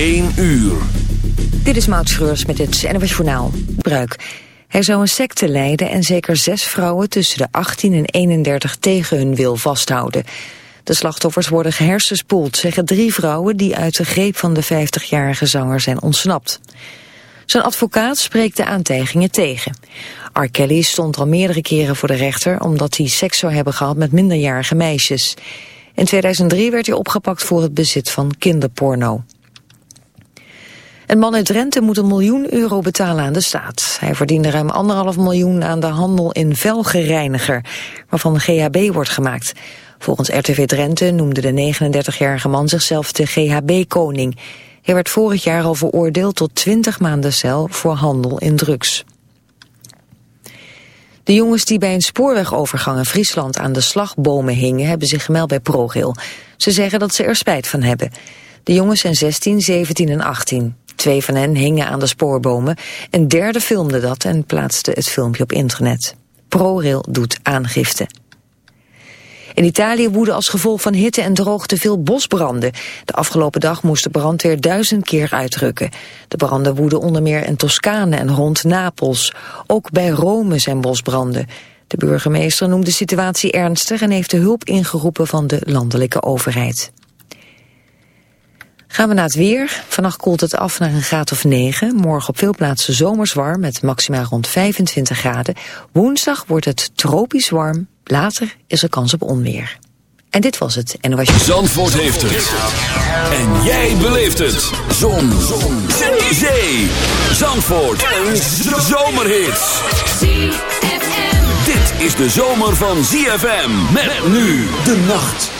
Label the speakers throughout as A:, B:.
A: 1 uur.
B: Dit is Maud Schreurs met het NWS Journaal. Bruik. Hij zou een secte leiden en zeker zes vrouwen tussen de 18 en 31 tegen hun wil vasthouden. De slachtoffers worden gehersenspoeld, zeggen drie vrouwen die uit de greep van de 50-jarige zanger zijn ontsnapt. Zijn advocaat spreekt de aantijgingen tegen. R. Kelly stond al meerdere keren voor de rechter omdat hij seks zou hebben gehad met minderjarige meisjes. In 2003 werd hij opgepakt voor het bezit van kinderporno. Een man uit Drenthe moet een miljoen euro betalen aan de staat. Hij verdiende ruim anderhalf miljoen aan de handel in velgereiniger, waarvan GHB wordt gemaakt. Volgens RTV Drenthe noemde de 39-jarige man zichzelf de GHB-koning. Hij werd vorig jaar al veroordeeld tot 20 maanden cel voor handel in drugs. De jongens die bij een spoorwegovergang in Friesland aan de slagbomen hingen... hebben zich gemeld bij ProRail. Ze zeggen dat ze er spijt van hebben. De jongens zijn 16, 17 en 18. Twee van hen hingen aan de spoorbomen. Een derde filmde dat en plaatste het filmpje op internet. ProRail doet aangifte. In Italië woeden als gevolg van hitte en droogte veel bosbranden. De afgelopen dag moest de brandweer duizend keer uitrukken. De branden woeden onder meer in Toscane en rond Napels. Ook bij Rome zijn bosbranden. De burgemeester noemt de situatie ernstig en heeft de hulp ingeroepen van de landelijke overheid. Gaan we naar het weer. Vannacht koelt het af naar een graad of 9. Morgen op veel plaatsen zomers warm met maximaal rond 25 graden. Woensdag wordt het tropisch warm. Later is er kans op onweer. En dit was het. En was je...
A: Zandvoort heeft het. En jij beleeft het. Zon. Zon. Zee. Zee. Zandvoort. Een zomerhit. Dit is de zomer van ZFM. Met nu de nacht.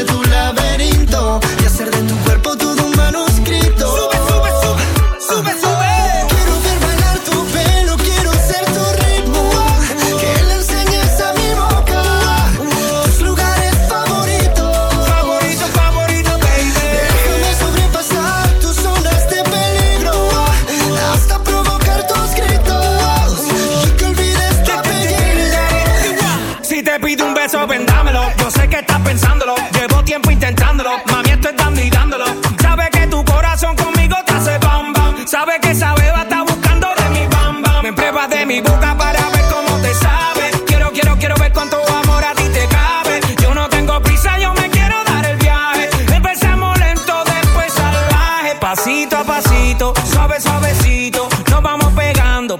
C: Pasito a pasito, suave, suavecito, nos vamos pegando.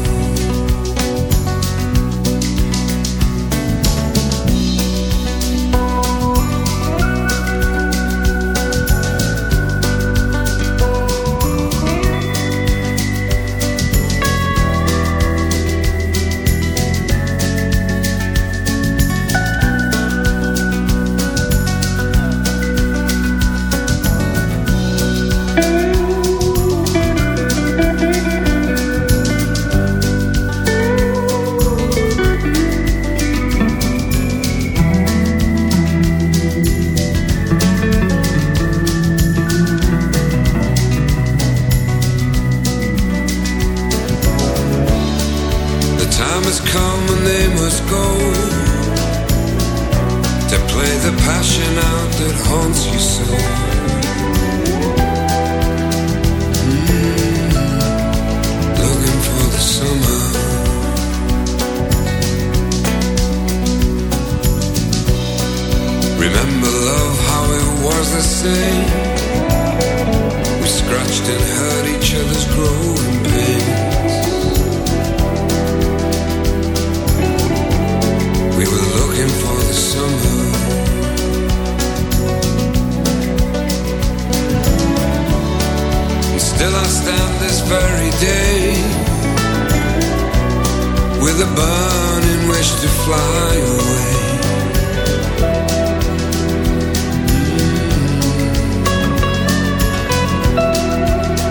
D: fly away.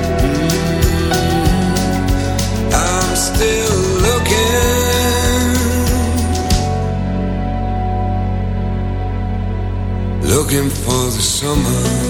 D: Mm. I'm
E: still looking, looking for the summer.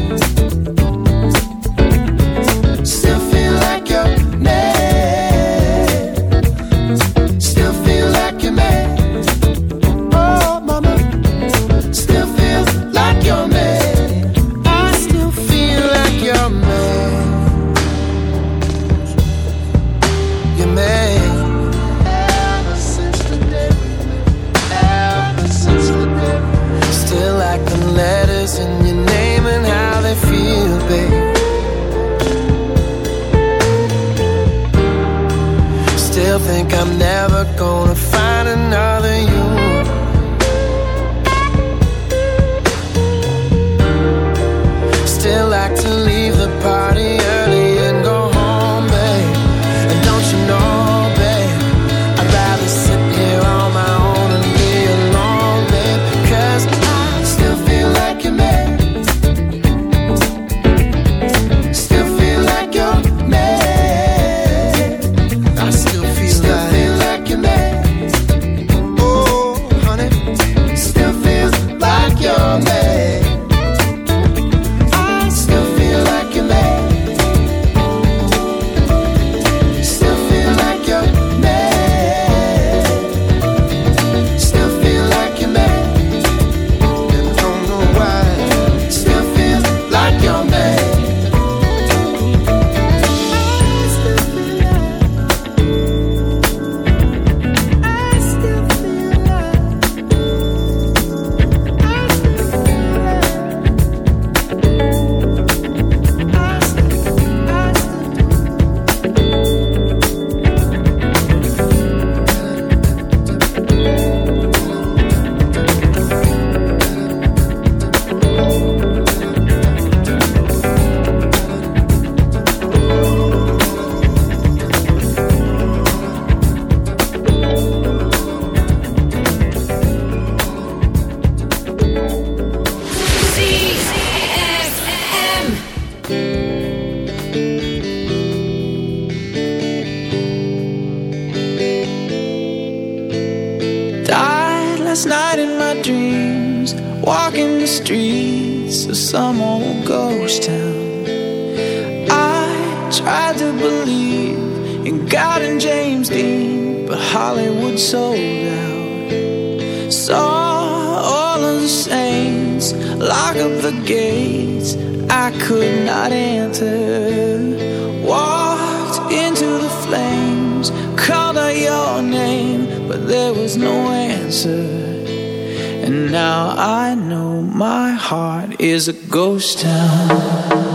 A: is a ghost town.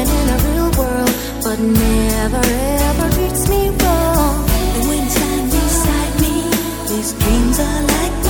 F: living in a real world, but never ever treats me wrong. And when it's not beside me, these dreams are like.